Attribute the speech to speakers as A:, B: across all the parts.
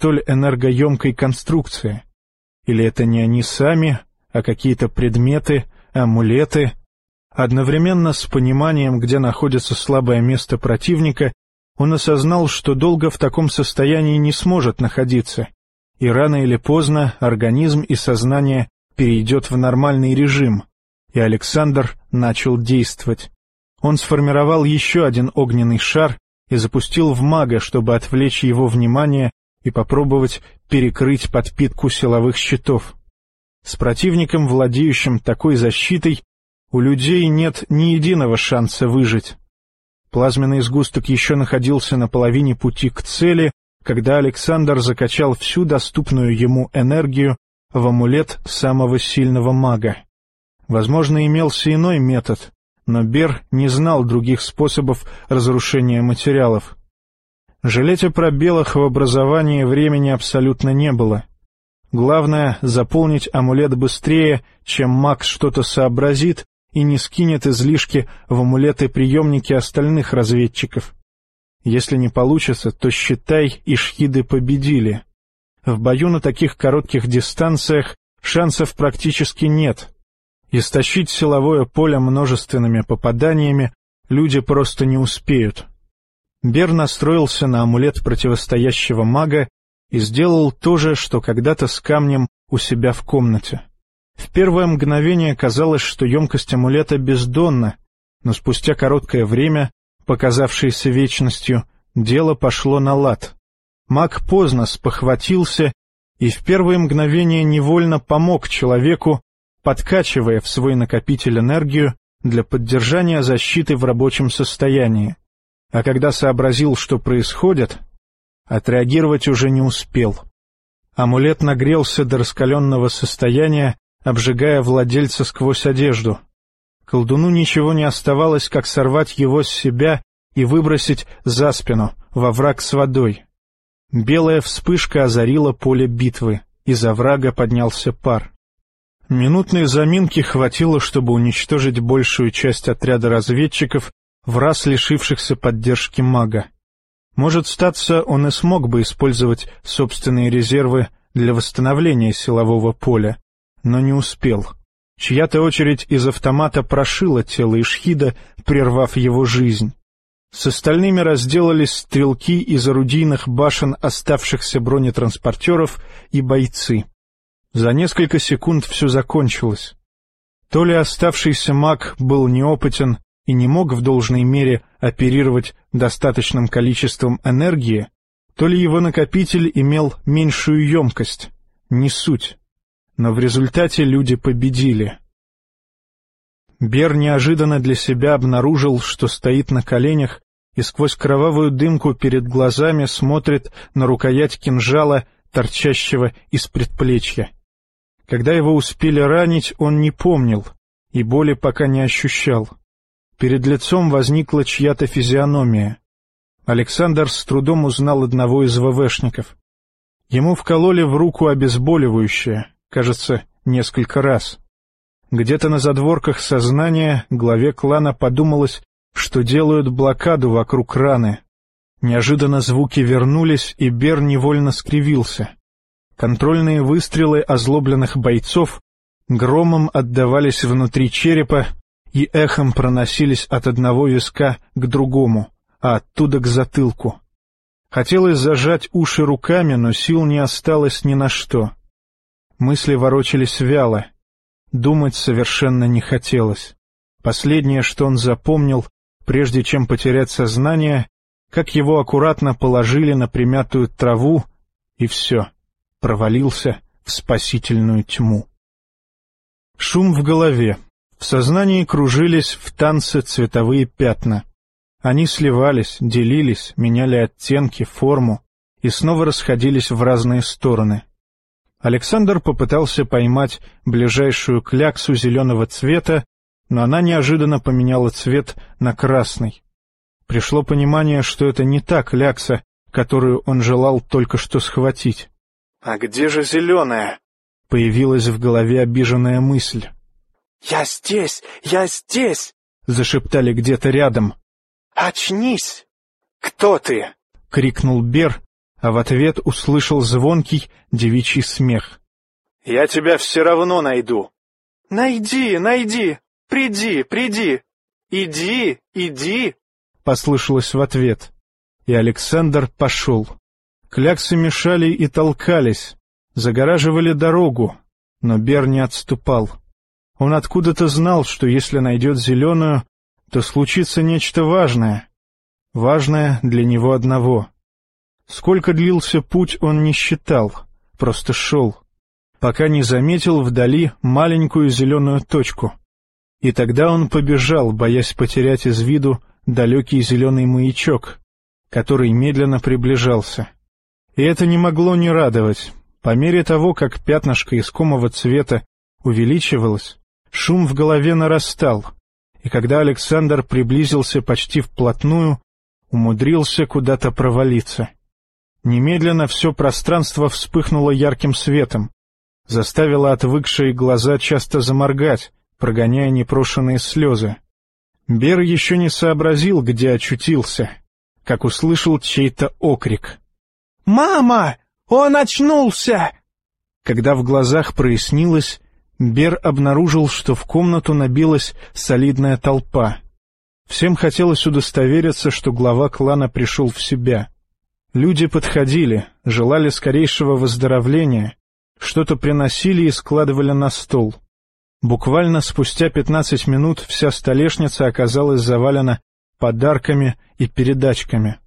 A: столь энергоемкой конструкции? Или это не они сами, а какие-то предметы, амулеты? Одновременно с пониманием, где находится слабое место противника, он осознал, что долго в таком состоянии не сможет находиться, и рано или поздно организм и сознание перейдет в нормальный режим, и Александр начал действовать. Он сформировал еще один огненный шар и запустил в мага, чтобы отвлечь его внимание и попробовать перекрыть подпитку силовых щитов. С противником, владеющим такой защитой, у людей нет ни единого шанса выжить. Плазменный сгусток еще находился на половине пути к цели, когда Александр закачал всю доступную ему энергию в амулет самого сильного мага. Возможно, имелся иной метод, но Бер не знал других способов разрушения материалов. Жалеть о пробелах в образовании времени абсолютно не было. Главное — заполнить амулет быстрее, чем маг что-то сообразит и не скинет излишки в амулеты-приемники остальных разведчиков. Если не получится, то считай, ишхиды победили. В бою на таких коротких дистанциях шансов практически нет. Истощить силовое поле множественными попаданиями люди просто не успеют. Бер настроился на амулет противостоящего мага и сделал то же, что когда-то с камнем у себя в комнате. В первое мгновение казалось, что емкость амулета бездонна, но спустя короткое время, показавшееся вечностью, дело пошло на лад. Маг поздно спохватился и в первое мгновение невольно помог человеку, подкачивая в свой накопитель энергию для поддержания защиты в рабочем состоянии. А когда сообразил, что происходит, отреагировать уже не успел. Амулет нагрелся до раскаленного состояния, обжигая владельца сквозь одежду. Колдуну ничего не оставалось, как сорвать его с себя и выбросить за спину, во враг с водой. Белая вспышка озарила поле битвы, из оврага поднялся пар. Минутной заминки хватило, чтобы уничтожить большую часть отряда разведчиков, в раз лишившихся поддержки мага. Может, статься, он и смог бы использовать собственные резервы для восстановления силового поля, но не успел. Чья-то очередь из автомата прошила тело Ишхида, прервав его жизнь. С остальными разделались стрелки из орудийных башен оставшихся бронетранспортеров и бойцы. За несколько секунд все закончилось. То ли оставшийся маг был неопытен и не мог в должной мере оперировать достаточным количеством энергии, то ли его накопитель имел меньшую емкость, не суть. Но в результате люди победили. Бер неожиданно для себя обнаружил, что стоит на коленях и сквозь кровавую дымку перед глазами смотрит на рукоять кинжала, торчащего из предплечья. Когда его успели ранить, он не помнил и боли пока не ощущал. Перед лицом возникла чья-то физиономия. Александр с трудом узнал одного из ВВшников. Ему вкололи в руку обезболивающее, кажется, несколько раз. Где-то на задворках сознания главе клана подумалось, что делают блокаду вокруг раны. Неожиданно звуки вернулись, и Бер невольно скривился. Контрольные выстрелы озлобленных бойцов громом отдавались внутри черепа и эхом проносились от одного виска к другому, а оттуда к затылку. Хотелось зажать уши руками, но сил не осталось ни на что. Мысли ворочались вяло. Думать совершенно не хотелось. Последнее, что он запомнил, прежде чем потерять сознание, как его аккуратно положили на примятую траву, и все провалился в спасительную тьму. Шум в голове. В сознании кружились в танце цветовые пятна. Они сливались, делились, меняли оттенки, форму и снова расходились в разные стороны. Александр попытался поймать ближайшую кляксу зеленого цвета, но она неожиданно поменяла цвет на красный. Пришло понимание, что это не та клякса, которую он желал только что схватить. «А где же зеленая?» — появилась в голове обиженная мысль.
B: «Я здесь! Я здесь!»
A: — зашептали где-то рядом.
B: «Очнись! Кто ты?»
A: — крикнул Бер, а в ответ услышал звонкий девичий смех.
B: «Я тебя все равно найду». «Найди, найди, приди, приди, иди, иди», —
A: послышалось в ответ. И Александр пошел. Кляксы мешали и толкались, загораживали дорогу, но Бер не отступал. Он откуда-то знал, что если найдет зеленую, то случится нечто важное. Важное для него одного. Сколько длился путь, он не считал, просто шел, пока не заметил вдали маленькую зеленую точку. И тогда он побежал, боясь потерять из виду далекий зеленый маячок, который медленно приближался. И это не могло не радовать. По мере того, как пятнышко искомого цвета увеличивалось, шум в голове нарастал, и когда Александр приблизился почти вплотную, умудрился куда-то провалиться. Немедленно все пространство вспыхнуло ярким светом, заставило отвыкшие глаза часто заморгать, прогоняя непрошенные слезы. Бер еще не сообразил, где очутился, как услышал чей-то окрик.
B: «Мама! Он очнулся!»
A: Когда в глазах прояснилось, Бер обнаружил, что в комнату набилась солидная толпа. Всем хотелось удостовериться, что глава клана пришел в себя — Люди подходили, желали скорейшего выздоровления, что-то приносили и складывали на стол. Буквально спустя пятнадцать минут вся столешница оказалась завалена подарками и передачками.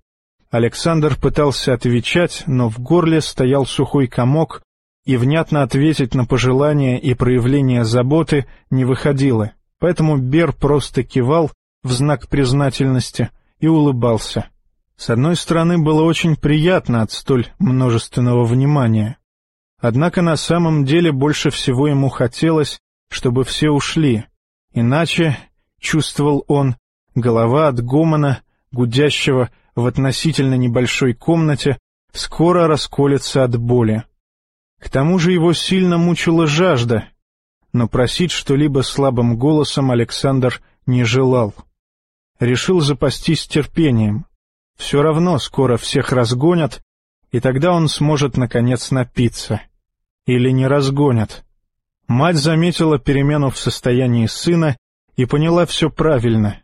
A: Александр пытался отвечать, но в горле стоял сухой комок, и внятно ответить на пожелания и проявления заботы не выходило, поэтому Бер просто кивал в знак признательности и улыбался. С одной стороны, было очень приятно от столь множественного внимания. Однако на самом деле больше всего ему хотелось, чтобы все ушли. Иначе, чувствовал он, голова от гомона, гудящего в относительно небольшой комнате, скоро расколется от боли. К тому же его сильно мучила жажда, но просить что-либо слабым голосом Александр не желал. Решил запастись терпением. Все равно скоро всех разгонят, и тогда он сможет, наконец, напиться. Или не разгонят. Мать заметила перемену в состоянии сына и поняла все правильно.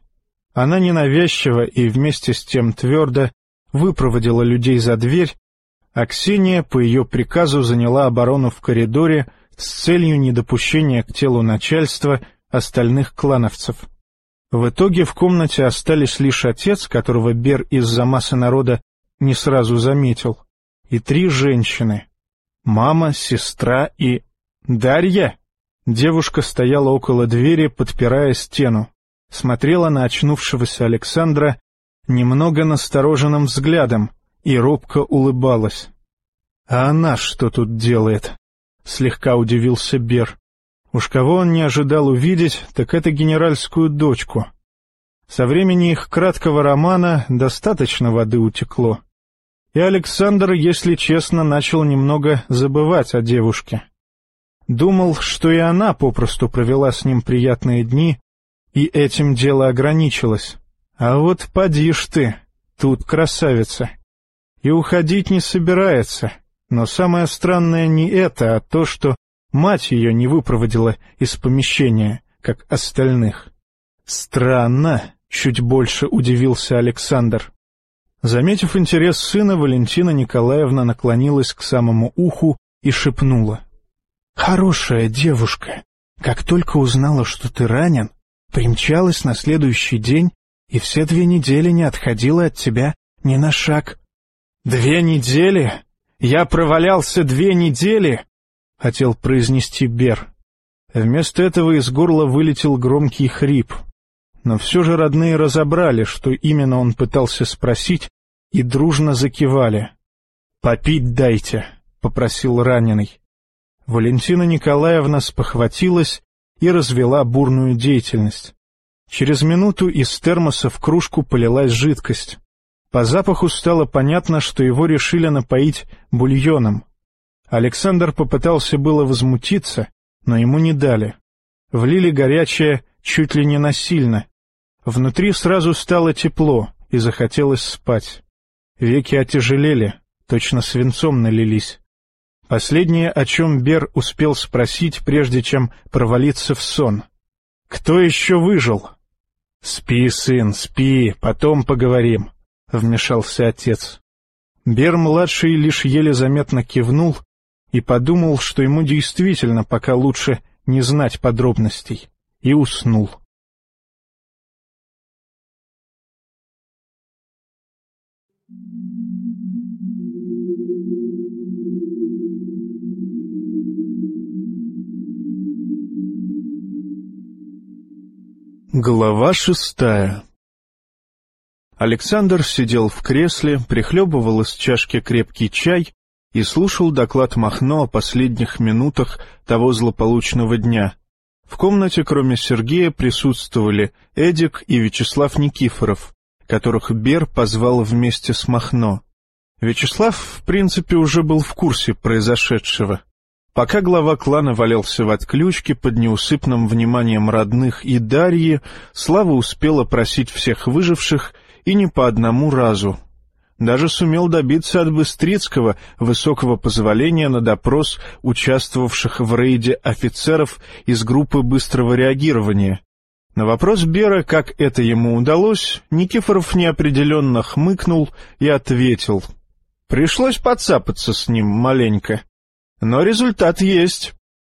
A: Она ненавязчиво и вместе с тем твердо выпроводила людей за дверь, а Ксения по ее приказу заняла оборону в коридоре с целью недопущения к телу начальства остальных клановцев. В итоге в комнате остались лишь отец, которого Бер из-за массы народа не сразу заметил, и три женщины — мама, сестра и... Дарья! Девушка стояла около двери, подпирая стену, смотрела на очнувшегося Александра немного настороженным взглядом и робко улыбалась. — А она что тут делает? — слегка удивился Бер. Уж кого он не ожидал увидеть, так это генеральскую дочку. Со времени их краткого романа достаточно воды утекло. И Александр, если честно, начал немного забывать о девушке. Думал, что и она попросту провела с ним приятные дни, и этим дело ограничилось. А вот поди ж ты, тут красавица. И уходить не собирается. Но самое странное не это, а то, что Мать ее не выпроводила из помещения, как остальных. Странно, чуть больше удивился Александр. Заметив интерес сына, Валентина Николаевна наклонилась к самому уху и шепнула. — Хорошая девушка. Как только узнала, что ты ранен, примчалась на следующий день и все две недели не отходила от тебя ни на шаг. — Две недели? Я провалялся две недели? — хотел произнести Бер. Вместо этого из горла вылетел громкий хрип. Но все же родные разобрали, что именно он пытался спросить, и дружно закивали. «Попить дайте», — попросил раненый. Валентина Николаевна спохватилась и развела бурную деятельность. Через минуту из термоса в кружку полилась жидкость. По запаху стало понятно, что его решили напоить бульоном. Александр попытался было возмутиться, но ему не дали. Влили горячее чуть ли не насильно. Внутри сразу стало тепло и захотелось спать. Веки отяжелели, точно свинцом налились. Последнее, о чем Бер успел спросить, прежде чем провалиться в сон. «Кто еще выжил?» «Спи, сын, спи, потом поговорим», — вмешался отец. Бер-младший лишь еле заметно кивнул и подумал, что ему действительно пока лучше не знать подробностей, и уснул. Глава шестая Александр сидел в кресле, прихлебывал из чашки крепкий чай и слушал доклад Махно о последних минутах того злополучного дня. В комнате, кроме Сергея, присутствовали Эдик и Вячеслав Никифоров, которых Бер позвал вместе с Махно. Вячеслав, в принципе, уже был в курсе произошедшего. Пока глава клана валялся в отключке под неусыпным вниманием родных и Дарьи, Слава успела просить всех выживших и не по одному разу. Даже сумел добиться от Быстрицкого высокого позволения на допрос участвовавших в рейде офицеров из группы быстрого реагирования. На вопрос Бера, как это ему удалось, Никифоров неопределенно хмыкнул и ответил. «Пришлось подцапаться с ним маленько». Но результат есть.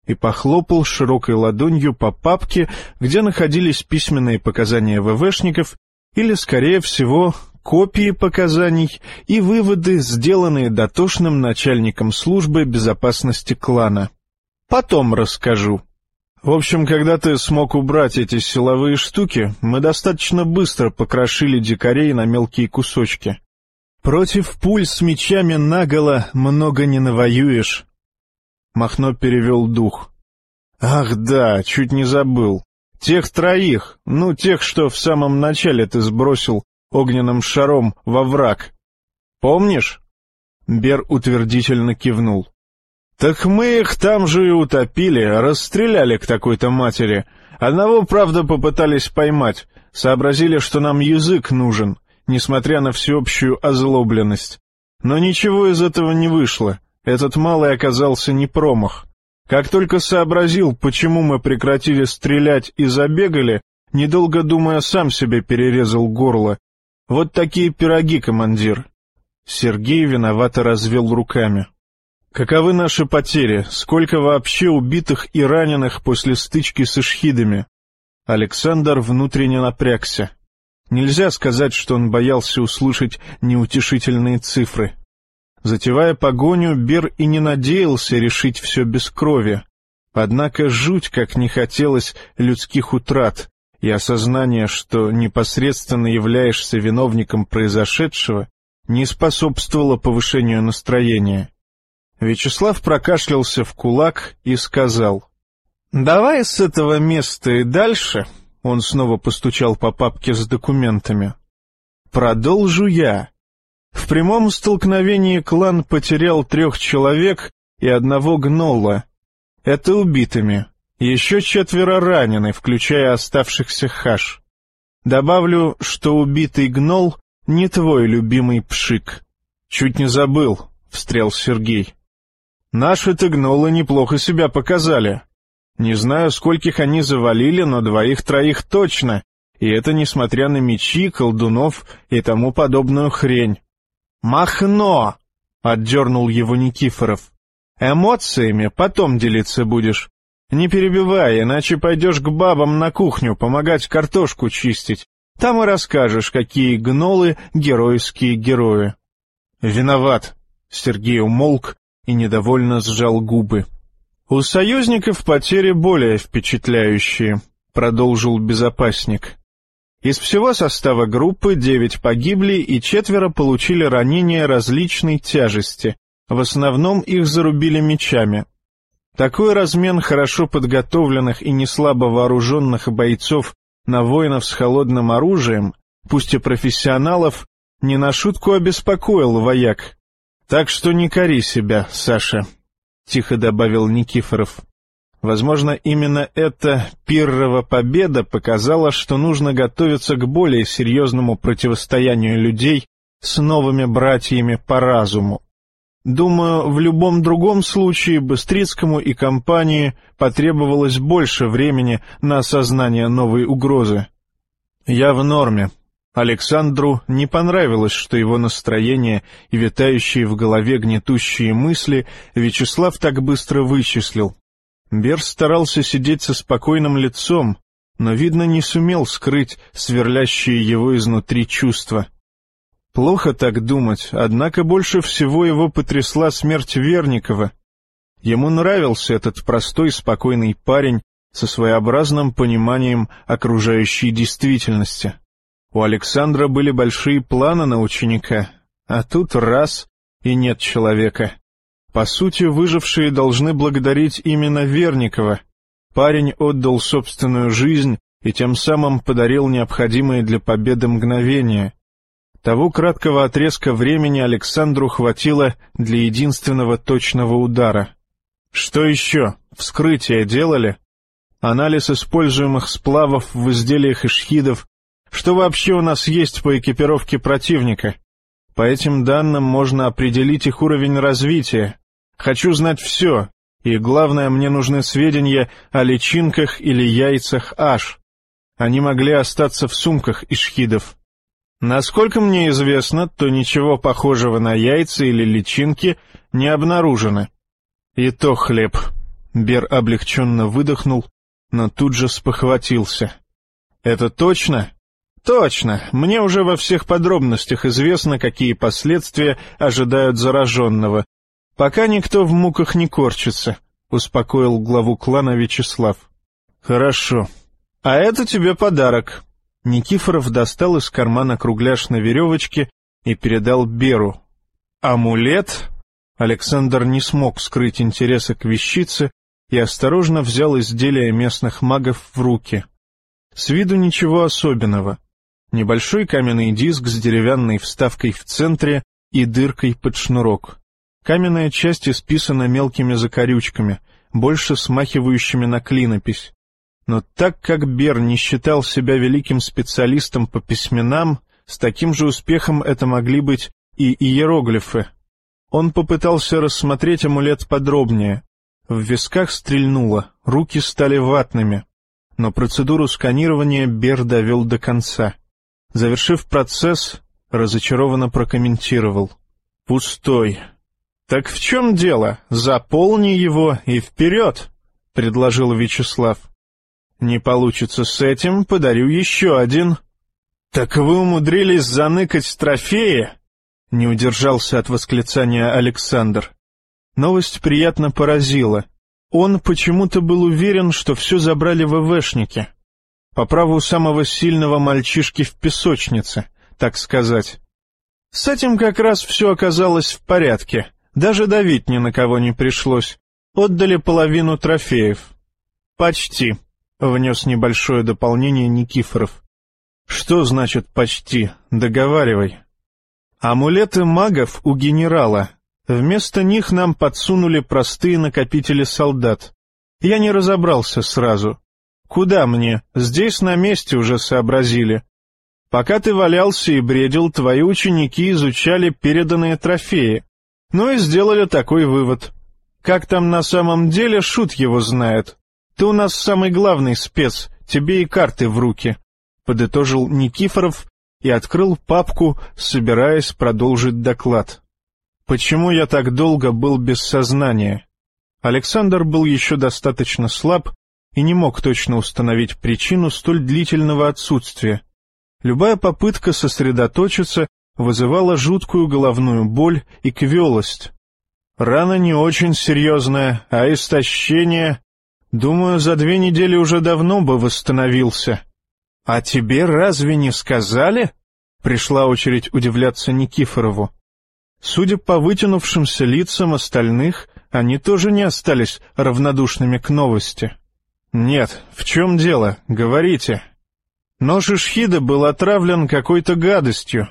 A: И похлопал широкой ладонью по папке, где находились письменные показания ВВшников, или, скорее всего, копии показаний и выводы, сделанные дотошным начальником службы безопасности клана. Потом расскажу. В общем, когда ты смог убрать эти силовые штуки, мы достаточно быстро покрошили дикарей на мелкие кусочки. Против пуль с мечами наголо много не навоюешь. Махно перевел дух. «Ах да, чуть не забыл. Тех троих, ну, тех, что в самом начале ты сбросил огненным шаром во враг. Помнишь?» Бер утвердительно кивнул. «Так мы их там же и утопили, расстреляли к такой-то матери. Одного, правда, попытались поймать, сообразили, что нам язык нужен, несмотря на всеобщую озлобленность. Но ничего из этого не вышло. Этот малый оказался не промах. Как только сообразил, почему мы прекратили стрелять и забегали, недолго думая, сам себе перерезал горло. Вот такие пироги, командир. Сергей виновато развел руками. Каковы наши потери? Сколько вообще убитых и раненых после стычки с ишхидами? Александр внутренне напрягся. Нельзя сказать, что он боялся услышать неутешительные цифры. Затевая погоню, Бер и не надеялся решить все без крови. Однако жуть как не хотелось людских утрат, и осознание, что непосредственно являешься виновником произошедшего, не способствовало повышению настроения. Вячеслав прокашлялся в кулак и сказал, «Давай с этого места и дальше», — он снова постучал по папке с документами, — «продолжу я». В прямом столкновении клан потерял трех человек и одного гнолла. Это убитыми. Еще четверо ранены, включая оставшихся хаш. Добавлю, что убитый гнол не твой любимый пшик. Чуть не забыл, — встрял Сергей. Наши-то гнолы неплохо себя показали. Не знаю, скольких они завалили, но двоих-троих точно, и это несмотря на мечи, колдунов и тому подобную хрень. «Махно!» — отдернул его Никифоров. «Эмоциями потом делиться будешь. Не перебивай, иначе пойдешь к бабам на кухню помогать картошку чистить. Там и расскажешь, какие гнолы геройские герои». «Виноват», — Сергей умолк и недовольно сжал губы. «У союзников потери более впечатляющие», — продолжил безопасник. Из всего состава группы девять погибли и четверо получили ранения различной тяжести. В основном их зарубили мечами. Такой размен хорошо подготовленных и неслабо вооруженных бойцов на воинов с холодным оружием, пусть и профессионалов, не на шутку обеспокоил вояк. Так что не кори себя, Саша, — тихо добавил Никифоров. Возможно, именно эта пиррова победа показала, что нужно готовиться к более серьезному противостоянию людей с новыми братьями по разуму. Думаю, в любом другом случае Быстрицкому и компании потребовалось больше времени на осознание новой угрозы. Я в норме. Александру не понравилось, что его настроение и витающие в голове гнетущие мысли Вячеслав так быстро вычислил. Берс старался сидеть со спокойным лицом, но, видно, не сумел скрыть сверлящие его изнутри чувства. Плохо так думать, однако больше всего его потрясла смерть Верникова. Ему нравился этот простой, спокойный парень со своеобразным пониманием окружающей действительности. У Александра были большие планы на ученика, а тут раз — и нет человека. По сути, выжившие должны благодарить именно Верникова. Парень отдал собственную жизнь и тем самым подарил необходимые для победы мгновения. Того краткого отрезка времени Александру хватило для единственного точного удара. Что еще? Вскрытие делали? Анализ используемых сплавов в изделиях ишхидов. Что вообще у нас есть по экипировке противника? По этим данным можно определить их уровень развития. Хочу знать все, и главное, мне нужны сведения о личинках или яйцах аш. Они могли остаться в сумках ишхидов. Насколько мне известно, то ничего похожего на яйца или личинки не обнаружено. И то хлеб. Бер облегченно выдохнул, но тут же спохватился. Это точно? Точно. Мне уже во всех подробностях известно, какие последствия ожидают зараженного. Пока никто в муках не корчится, — успокоил главу клана Вячеслав. Хорошо. А это тебе подарок. Никифоров достал из кармана кругляш на веревочке и передал Беру. «Амулет?» Александр не смог скрыть интереса к вещице и осторожно взял изделие местных магов в руки. С виду ничего особенного. Небольшой каменный диск с деревянной вставкой в центре и дыркой под шнурок. Каменная часть исписана мелкими закорючками, больше смахивающими на клинопись. Но так как Бер не считал себя великим специалистом по письменам, с таким же успехом это могли быть и иероглифы. Он попытался рассмотреть амулет подробнее. В висках стрельнуло, руки стали ватными. Но процедуру сканирования Бер довел до конца. Завершив процесс, разочарованно прокомментировал. «Пустой». «Так в чем дело? Заполни его и вперед!» — предложил Вячеслав. Не получится с этим, подарю еще один. Так вы умудрились заныкать трофеи? Не удержался от восклицания Александр. Новость приятно поразила. Он почему-то был уверен, что все забрали ВВшники. По праву самого сильного мальчишки в песочнице, так сказать. С этим как раз все оказалось в порядке. Даже давить ни на кого не пришлось. Отдали половину трофеев. Почти. — внес небольшое дополнение Никифоров. «Что значит «почти»? Договаривай». «Амулеты магов у генерала. Вместо них нам подсунули простые накопители солдат. Я не разобрался сразу. Куда мне? Здесь на месте уже сообразили. Пока ты валялся и бредил, твои ученики изучали переданные трофеи. Ну и сделали такой вывод. Как там на самом деле, шут его знает. Ты у нас самый главный спец, тебе и карты в руки», — подытожил Никифоров и открыл папку, собираясь продолжить доклад. «Почему я так долго был без сознания?» Александр был еще достаточно слаб и не мог точно установить причину столь длительного отсутствия. Любая попытка сосредоточиться вызывала жуткую головную боль и квелость. Рана не очень серьезная, а истощение Думаю, за две недели уже давно бы восстановился. А тебе разве не сказали? Пришла очередь удивляться Никифорову. Судя по вытянувшимся лицам остальных, они тоже не остались равнодушными к новости. «Нет, в чем дело? Говорите». Нож Ишхида был отравлен какой-то гадостью.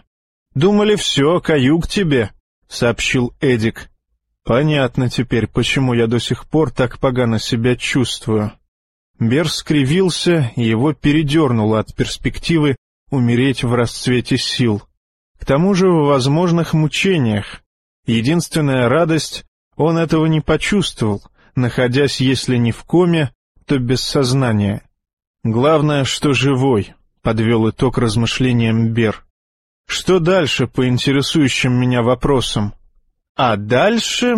A: Думали, все, каюк тебе, — сообщил Эдик. Понятно теперь, почему я до сих пор так погано себя чувствую. Бер скривился, и его передернуло от перспективы умереть в расцвете сил. К тому же в возможных мучениях. Единственная радость — он этого не почувствовал, находясь, если не в коме, то без сознания. Главное, что живой, — подвел итог размышлениям Бер. Что дальше по интересующим меня вопросам? А дальше...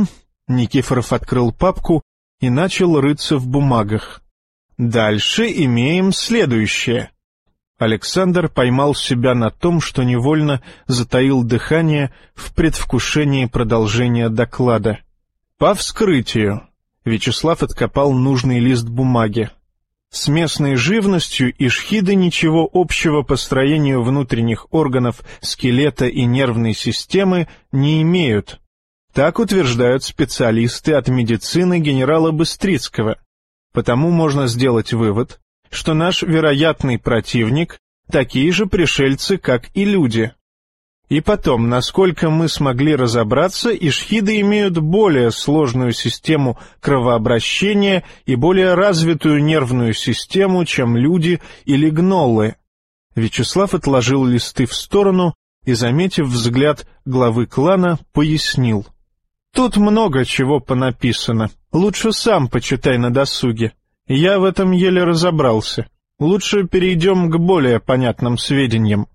A: Никифоров открыл папку и начал рыться в бумагах. Дальше имеем следующее. Александр поймал себя на том, что невольно затаил дыхание в предвкушении продолжения доклада. По вскрытию Вячеслав откопал нужный лист бумаги. С местной живностью ишхиды ничего общего по строению внутренних органов скелета и нервной системы не имеют. Так утверждают специалисты от медицины генерала Быстрицкого. Потому можно сделать вывод, что наш вероятный противник — такие же пришельцы, как и люди. И потом, насколько мы смогли разобраться, ишхиды имеют более сложную систему кровообращения и более развитую нервную систему, чем люди или гноллы. Вячеслав отложил листы в сторону и, заметив взгляд главы клана, пояснил. «Тут много чего понаписано. Лучше сам почитай на досуге. Я в этом еле разобрался. Лучше перейдем к более понятным сведениям.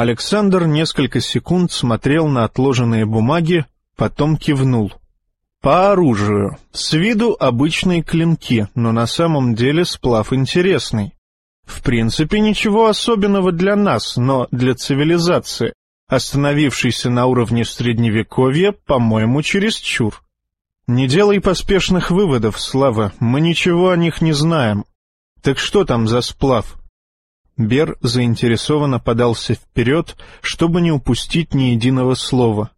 A: Александр несколько секунд смотрел на отложенные бумаги, потом кивнул. По оружию. С виду обычные клинки, но на самом деле сплав интересный. В принципе, ничего особенного для нас, но для цивилизации, остановившейся на уровне Средневековья, по-моему, чересчур. Не делай поспешных выводов, Слава, мы ничего о них не знаем. Так что там за сплав? Бер заинтересованно подался вперед, чтобы не упустить ни единого слова.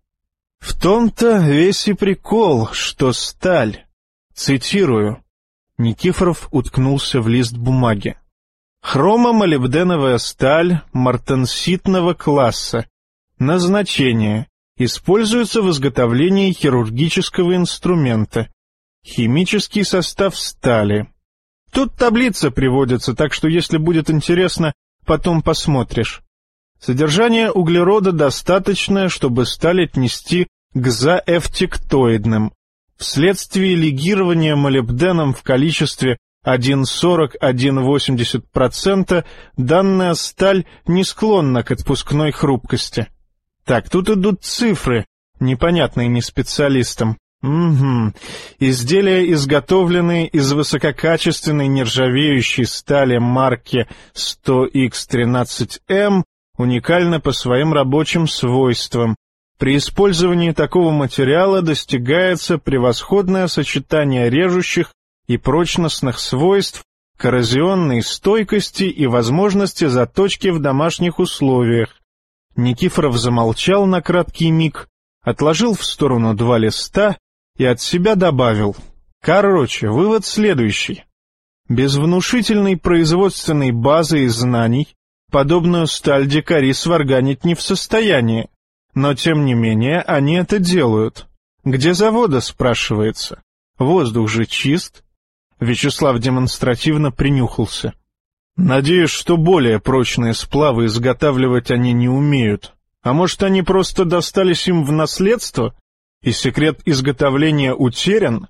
A: «В том-то весь и прикол, что сталь...» Цитирую. Никифоров уткнулся в лист бумаги. «Хромомолибденовая сталь мартенситного класса. Назначение. Используется в изготовлении хирургического инструмента. Химический состав стали. Тут таблица приводится, так что если будет интересно, потом посмотришь. Содержание углерода достаточное, чтобы сталь отнести к заэфтиктоидным. Вследствие лигирования молибденом в количестве 1,40-1,80% данная сталь не склонна к отпускной хрупкости. Так, тут идут цифры, непонятные не специалистам. Угу. Изделия, изготовленные из высококачественной нержавеющей стали марки 100X13M, уникальны по своим рабочим свойствам. При использовании такого материала достигается превосходное сочетание режущих и прочностных свойств, коррозионной стойкости и возможности заточки в домашних условиях. Никифоров замолчал на краткий миг, отложил в сторону два листа и от себя добавил. Короче, вывод следующий. Без внушительной производственной базы и знаний подобную сталь дикари сварганить не в состоянии, но тем не менее они это делают. Где завода, спрашивается? Воздух же чист. Вячеслав демонстративно принюхался. Надеюсь, что более прочные сплавы изготавливать они не умеют. А может, они просто достались им в наследство и секрет изготовления утерян?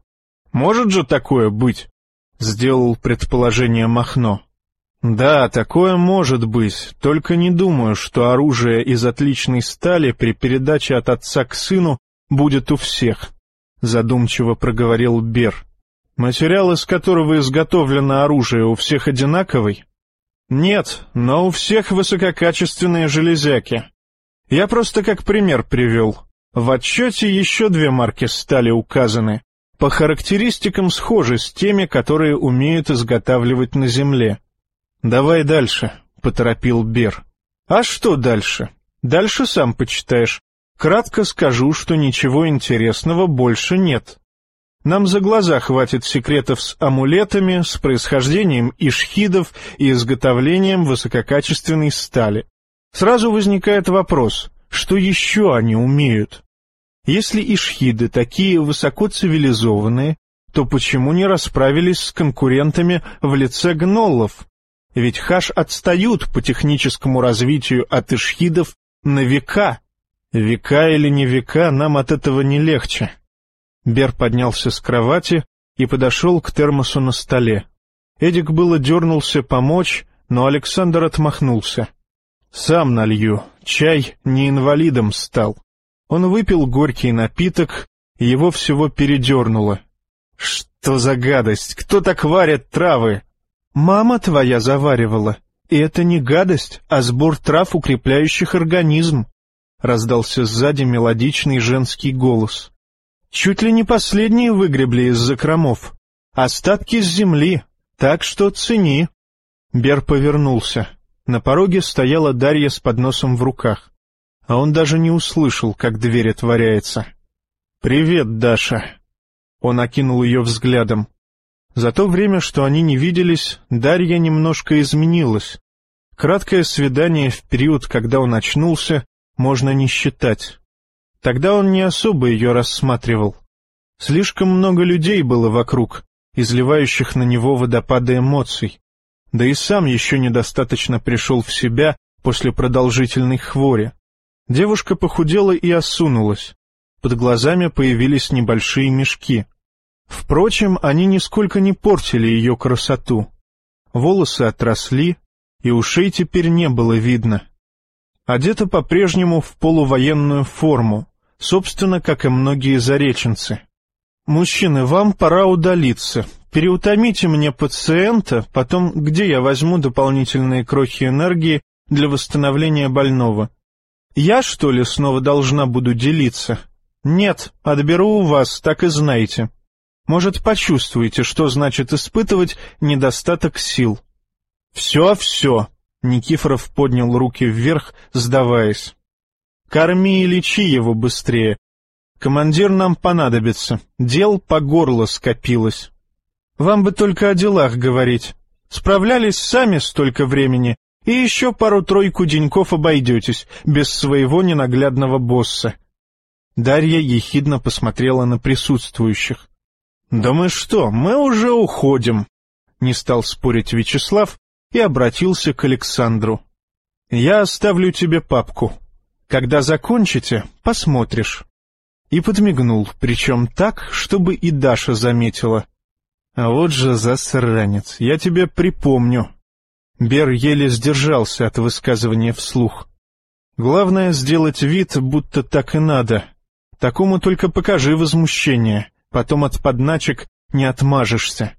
A: Может же такое быть? Сделал предположение Махно. Да, такое может быть, только не думаю, что оружие из отличной стали при передаче от отца к сыну будет у всех, задумчиво проговорил Бер. Материал, из которого изготовлено оружие, у всех одинаковый? Нет, но у всех высококачественные железяки. Я просто как пример привел. В отчете еще две марки стали указаны, по характеристикам схожи с теми, которые умеют изготавливать на Земле. «Давай дальше», — поторопил Бер. «А что дальше? Дальше сам почитаешь. Кратко скажу, что ничего интересного больше нет. Нам за глаза хватит секретов с амулетами, с происхождением ишхидов и изготовлением высококачественной стали. Сразу возникает вопрос, что еще они умеют? Если ишхиды такие высокоцивилизованные, то почему не расправились с конкурентами в лице гноллов? Ведь хаш отстают по техническому развитию от ишхидов на века. Века или не века, нам от этого не легче. Бер поднялся с кровати и подошел к термосу на столе. Эдик было дернулся помочь, но Александр отмахнулся. «Сам налью, чай не инвалидом стал». Он выпил горький напиток, его всего передернуло. «Что за гадость? Кто так варит травы?» «Мама твоя заваривала. И это не гадость, а сбор трав, укрепляющих организм», — раздался сзади мелодичный женский голос. «Чуть ли не последние выгребли из закромов. Остатки с земли, так что цени». Бер повернулся. На пороге стояла Дарья с подносом в руках, а он даже не услышал, как дверь отворяется. «Привет, Даша!» Он окинул ее взглядом. За то время, что они не виделись, Дарья немножко изменилась. Краткое свидание в период, когда он очнулся, можно не считать. Тогда он не особо ее рассматривал. Слишком много людей было вокруг, изливающих на него водопады эмоций. Да и сам еще недостаточно пришел в себя после продолжительной хвори. Девушка похудела и осунулась. Под глазами появились небольшие мешки. Впрочем, они нисколько не портили ее красоту. Волосы отросли, и ушей теперь не было видно. Одета по-прежнему в полувоенную форму, собственно, как и многие зареченцы. «Мужчины, вам пора удалиться. Переутомите мне пациента, потом где я возьму дополнительные крохи энергии для восстановления больного? Я, что ли, снова должна буду делиться?» «Нет, отберу у вас, так и знаете. Может, почувствуете, что значит испытывать недостаток сил». «Все-все», — Никифоров поднял руки вверх, сдаваясь. «Корми и лечи его быстрее. Командир нам понадобится, дел по горло скопилось. Вам бы только о делах говорить. Справлялись сами столько времени, и еще пару-тройку деньков обойдетесь, без своего ненаглядного босса. Дарья ехидно посмотрела на присутствующих. — Да мы что, мы уже уходим, — не стал спорить Вячеслав и обратился к Александру. — Я оставлю тебе папку. Когда закончите, посмотришь. И подмигнул, причем так, чтобы и Даша заметила. — А вот же засранец, я тебе припомню. Бер еле сдержался от высказывания вслух. Главное — сделать вид, будто так и надо, Такому только покажи возмущение, потом от подначек не отмажешься.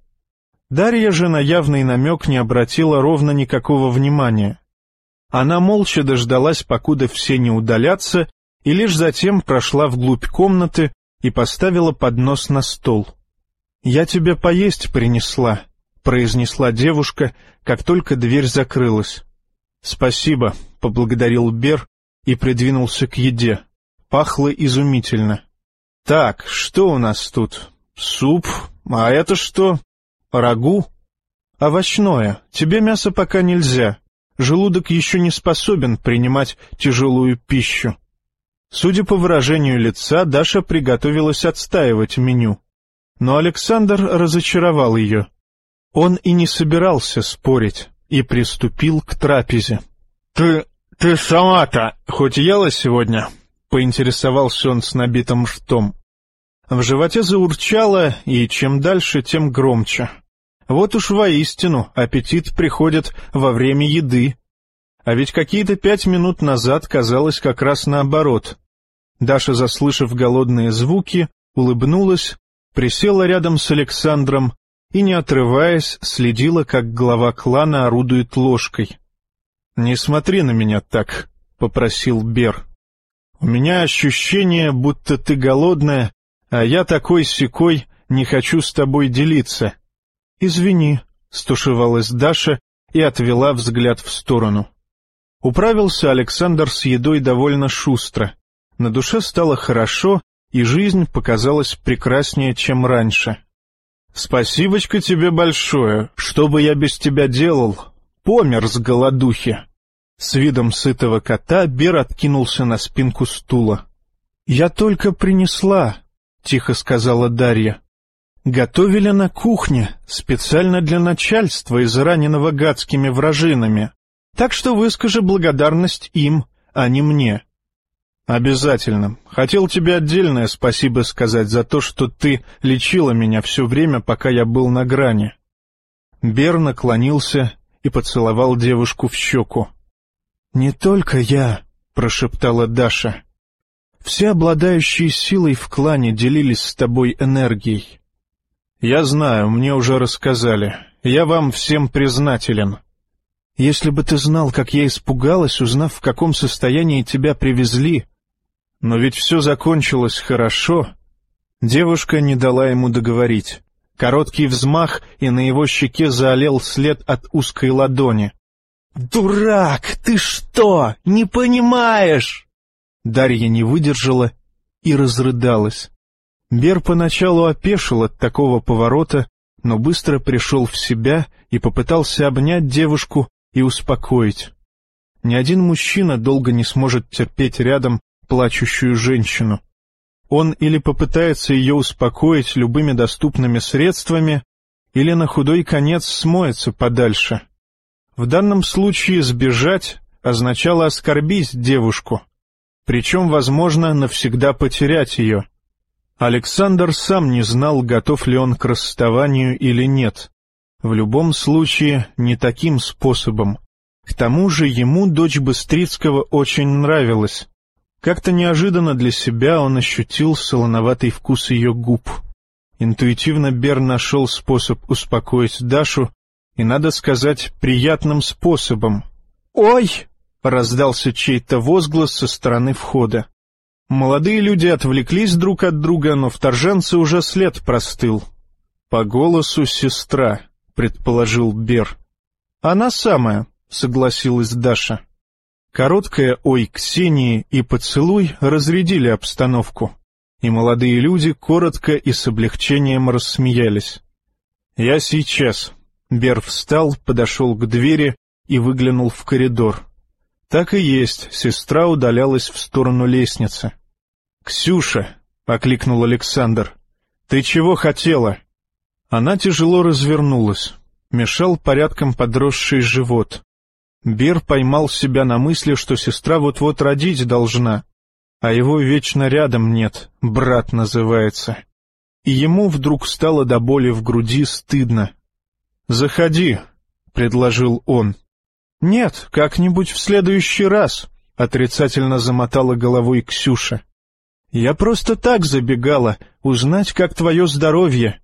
A: Дарья же на явный намек не обратила ровно никакого внимания. Она молча дождалась, покуда все не удалятся, и лишь затем прошла вглубь комнаты и поставила поднос на стол. «Я тебе поесть принесла», — произнесла девушка, как только дверь закрылась. «Спасибо», — поблагодарил Бер и придвинулся к еде пахло изумительно. «Так, что у нас тут? Суп? А это что? Рагу?» «Овощное. Тебе мясо пока нельзя. Желудок еще не способен принимать тяжелую пищу». Судя по выражению лица, Даша приготовилась отстаивать меню. Но Александр разочаровал ее. Он и не собирался спорить, и приступил к трапезе. — Ты... ты сама-то хоть ела сегодня? поинтересовался он с набитым ртом. В животе заурчало, и чем дальше, тем громче. Вот уж воистину аппетит приходит во время еды. А ведь какие-то пять минут назад казалось как раз наоборот. Даша, заслышав голодные звуки, улыбнулась, присела рядом с Александром и, не отрываясь, следила, как глава клана орудует ложкой. — Не смотри на меня так, — попросил Бер. У меня ощущение, будто ты голодная, а я такой-сякой не хочу с тобой делиться. — Извини, — стушевалась Даша и отвела взгляд в сторону. Управился Александр с едой довольно шустро. На душе стало хорошо, и жизнь показалась прекраснее, чем раньше. — Спасибочка тебе большое. Что бы я без тебя делал? Помер с голодухи. С видом сытого кота Бер откинулся на спинку стула. — Я только принесла, — тихо сказала Дарья. — Готовили на кухне, специально для начальства, израненного гадскими вражинами. Так что выскажи благодарность им, а не мне. «Обязательно. Хотел тебе отдельное спасибо сказать за то, что ты лечила меня все время, пока я был на грани». Бер наклонился и поцеловал девушку в щеку. «Не только я», — прошептала Даша. «Все обладающие силой в клане делились с тобой энергией». «Я знаю, мне уже рассказали. Я вам всем признателен». «Если бы ты знал, как я испугалась, узнав, в каком состоянии тебя привезли...» «Но ведь все закончилось хорошо». Девушка не дала ему договорить. Короткий взмах, и на его щеке заолел след от узкой ладони. «Дурак! Ты что, не понимаешь?» Дарья не выдержала и разрыдалась. Бер поначалу опешил от такого поворота, но быстро пришел в себя и попытался обнять девушку и успокоить. Ни один мужчина долго не сможет терпеть рядом плачущую женщину. Он или попытается ее успокоить любыми доступными средствами, или на худой конец смоется подальше. В данном случае сбежать означало оскорбить девушку, причем, возможно, навсегда потерять ее. Александр сам не знал, готов ли он к расставанию или нет. В любом случае, не таким способом. К тому же ему дочь Быстрицкого очень нравилась. Как-то неожиданно для себя он ощутил солоноватый вкус ее губ. Интуитивно Бер нашел способ успокоить Дашу, и, надо сказать, приятным способом. «Ой!» — раздался чей-то возглас со стороны входа. Молодые люди отвлеклись друг от друга, но вторженцы уже след простыл. «По голосу сестра», — предположил Бер. «Она самая», — согласилась Даша. Короткое «Ой, Ксении» и поцелуй разрядили обстановку, и молодые люди коротко и с облегчением рассмеялись. «Я сейчас». Бер встал, подошел к двери и выглянул в коридор. Так и есть, сестра удалялась в сторону лестницы. «Ксюша!» — окликнул Александр. «Ты чего хотела?» Она тяжело развернулась. Мешал порядком подросший живот. Бер поймал себя на мысли, что сестра вот-вот родить должна, а его вечно рядом нет, брат называется. И ему вдруг стало до боли в груди стыдно. «Заходи», — предложил он. «Нет, как-нибудь в следующий раз», — отрицательно замотала головой Ксюша. «Я просто так забегала, узнать, как твое здоровье.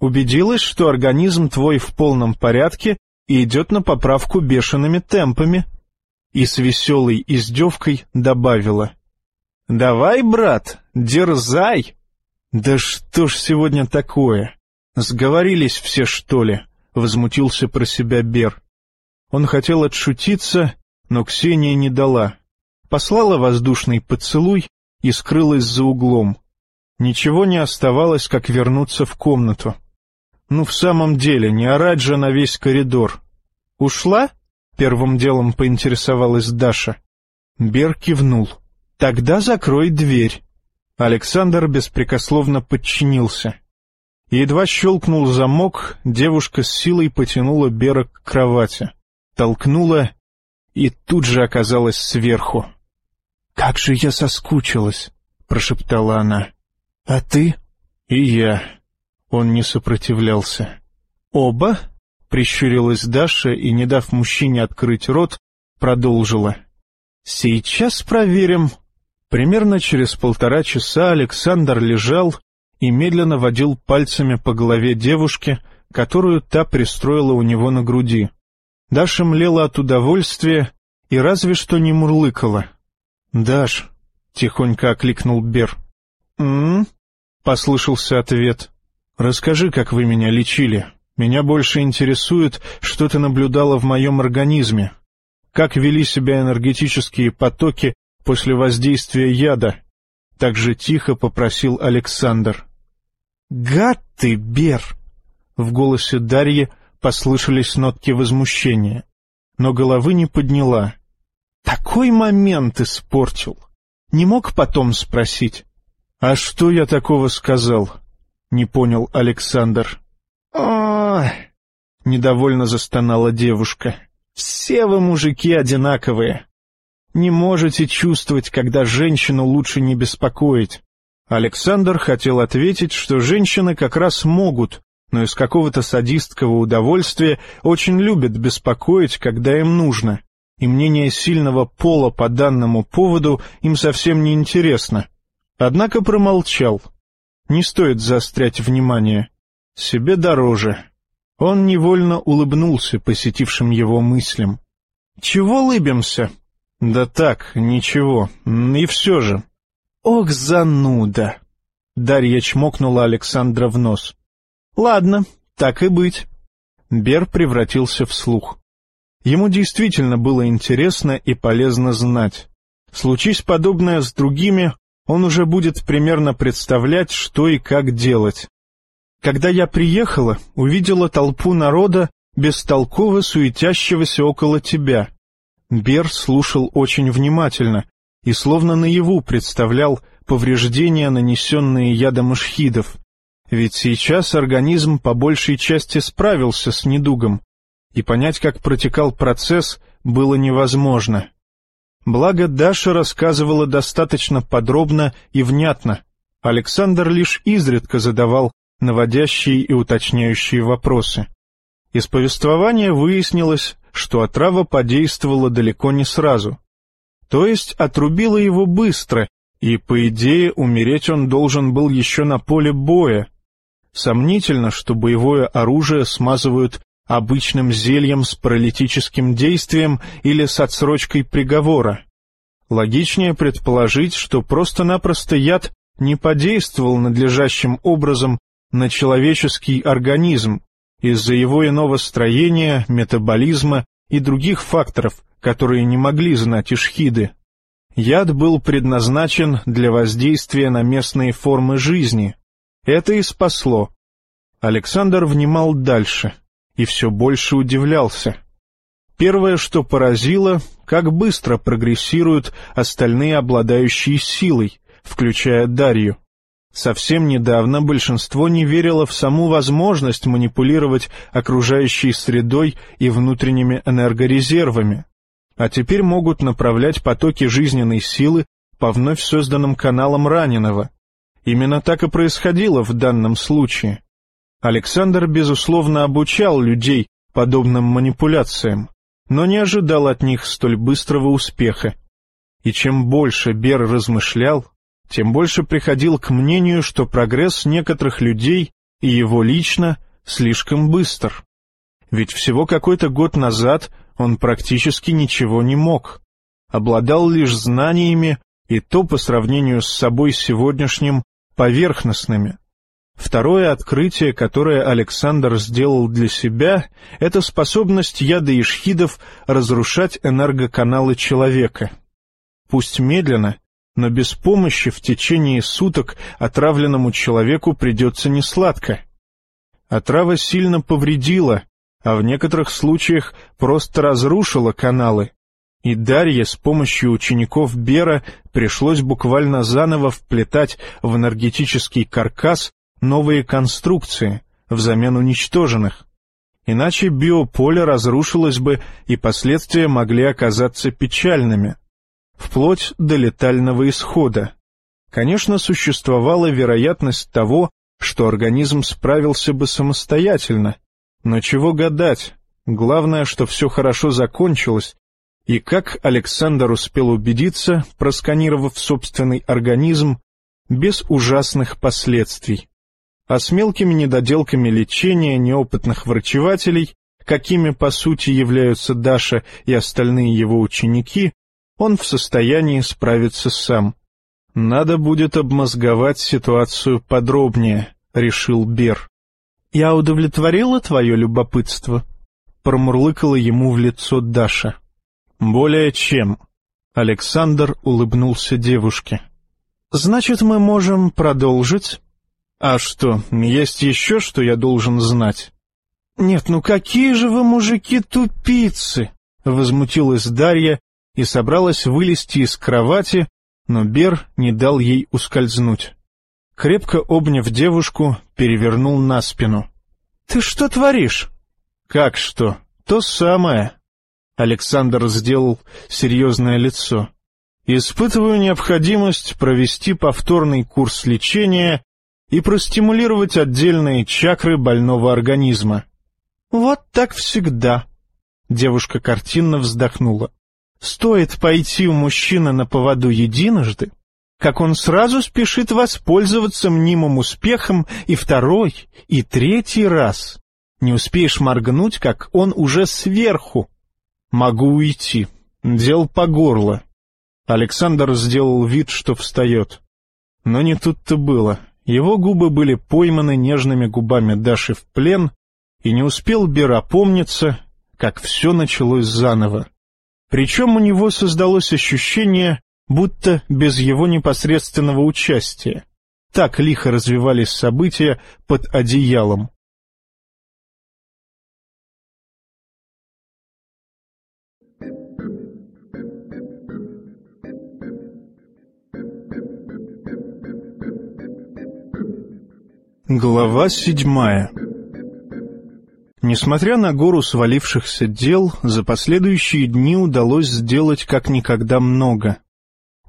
A: Убедилась, что организм твой в полном порядке и идет на поправку бешеными темпами. И с веселой издевкой добавила. «Давай, брат, дерзай!» «Да что ж сегодня такое? Сговорились все, что ли?» — возмутился про себя Бер. Он хотел отшутиться, но Ксения не дала. Послала воздушный поцелуй и скрылась за углом. Ничего не оставалось, как вернуться в комнату. Ну, в самом деле, не орать же на весь коридор. «Ушла?» — первым делом поинтересовалась Даша. Бер кивнул. «Тогда закрой дверь». Александр беспрекословно подчинился. Едва щелкнул замок, девушка с силой потянула Бера к кровати, толкнула и тут же оказалась сверху. «Как же я соскучилась!» — прошептала она. «А ты?» «И я». Он не сопротивлялся. «Оба?» — прищурилась Даша и, не дав мужчине открыть рот, продолжила. «Сейчас проверим». Примерно через полтора часа Александр лежал и медленно водил пальцами по голове девушки, которую та пристроила у него на груди. Даша млела от удовольствия и разве что не мурлыкала. «Даш», — тихонько окликнул Бер. «М-м-м», послышался ответ. «Расскажи, как вы меня лечили. Меня больше интересует, что ты наблюдала в моем организме. Как вели себя энергетические потоки после воздействия яда?» Так же тихо попросил Александр. «Гад ты, Бер!» В голосе Дарьи послышались нотки возмущения, но головы не подняла. «Такой момент испортил! Не мог потом спросить?» «А что я такого сказал?» — не понял Александр. о недовольно застонала девушка. «Все вы, мужики, одинаковые. не можете чувствовать, когда женщину лучше не беспокоить. Александр хотел ответить, что женщины как раз могут, но из какого-то садистского удовольствия очень любят беспокоить, когда им нужно, и мнение сильного пола по данному поводу им совсем не интересно. Однако промолчал. Не стоит заострять внимание. Себе дороже. Он невольно улыбнулся посетившим его мыслям. «Чего лыбимся?» «Да так, ничего. И все же». «Ох, зануда!» Дарья чмокнула Александра в нос. «Ладно, так и быть». Бер превратился в слух. Ему действительно было интересно и полезно знать. Случись подобное с другими, он уже будет примерно представлять, что и как делать. Когда я приехала, увидела толпу народа, бестолково суетящегося около тебя. Бер слушал очень внимательно и словно наяву представлял повреждения, нанесенные ядом ишхидов. Ведь сейчас организм по большей части справился с недугом, и понять, как протекал процесс, было невозможно. Благо Даша рассказывала достаточно подробно и внятно. Александр лишь изредка задавал наводящие и уточняющие вопросы. Из повествования выяснилось, что отрава подействовала далеко не сразу. То есть отрубила его быстро, и, по идее, умереть он должен был еще на поле боя. Сомнительно, что боевое оружие смазывают обычным зельем с паралитическим действием или с отсрочкой приговора. Логичнее предположить, что просто-напросто яд не подействовал надлежащим образом на человеческий организм из-за его иного строения, метаболизма и других факторов, которые не могли знать ишхиды. Яд был предназначен для воздействия на местные формы жизни. Это и спасло. Александр внимал дальше и все больше удивлялся. Первое, что поразило, как быстро прогрессируют остальные обладающие силой, включая Дарью. Совсем недавно большинство не верило в саму возможность манипулировать окружающей средой и внутренними энергорезервами, а теперь могут направлять потоки жизненной силы по вновь созданным каналам раненого. Именно так и происходило в данном случае. Александр, безусловно, обучал людей подобным манипуляциям, но не ожидал от них столь быстрого успеха. И чем больше Бер размышлял, тем больше приходил к мнению, что прогресс некоторых людей и его лично слишком быстр. Ведь всего какой-то год назад он практически ничего не мог, обладал лишь знаниями, и то по сравнению с собой сегодняшним поверхностными. Второе открытие, которое Александр сделал для себя, это способность яда ишхидов разрушать энергоканалы человека. Пусть медленно, но без помощи в течение суток отравленному человеку придется несладко. Отрава сильно повредила, а в некоторых случаях просто разрушила каналы, и Дарье с помощью учеников Бера пришлось буквально заново вплетать в энергетический каркас новые конструкции взамен уничтоженных. Иначе биополе разрушилось бы, и последствия могли оказаться печальными вплоть до летального исхода. Конечно, существовала вероятность того, что организм справился бы самостоятельно, но чего гадать, главное, что все хорошо закончилось, и как Александр успел убедиться, просканировав собственный организм, без ужасных последствий. А с мелкими недоделками лечения неопытных врачевателей, какими по сути являются Даша и остальные его ученики, он в состоянии справиться сам. «Надо будет обмозговать ситуацию подробнее», — решил Бер. «Я удовлетворила твое любопытство?» — промурлыкала ему в лицо Даша. «Более чем». Александр улыбнулся девушке. «Значит, мы можем продолжить?» «А что, есть еще, что я должен знать?» «Нет, ну какие же вы, мужики, тупицы!» — возмутилась Дарья, и собралась вылезти из кровати, но Бер не дал ей ускользнуть. Крепко обняв девушку, перевернул на спину. — Ты что творишь? — Как что? То самое. Александр сделал серьезное лицо. Испытываю необходимость провести повторный курс лечения и простимулировать отдельные чакры больного организма. Вот так всегда. Девушка картинно вздохнула. Стоит пойти у мужчины на поводу единожды, как он сразу спешит воспользоваться мнимым успехом и второй, и третий раз. Не успеешь моргнуть, как он уже сверху. Могу уйти. Дел по горло. Александр сделал вид, что встает. Но не тут-то было. Его губы были пойманы нежными губами Даши в плен, и не успел Бер опомниться, как все началось заново. Причем у него создалось ощущение, будто без его непосредственного участия. Так лихо развивались события под одеялом. Глава седьмая Несмотря на гору свалившихся дел, за последующие дни удалось сделать как никогда много.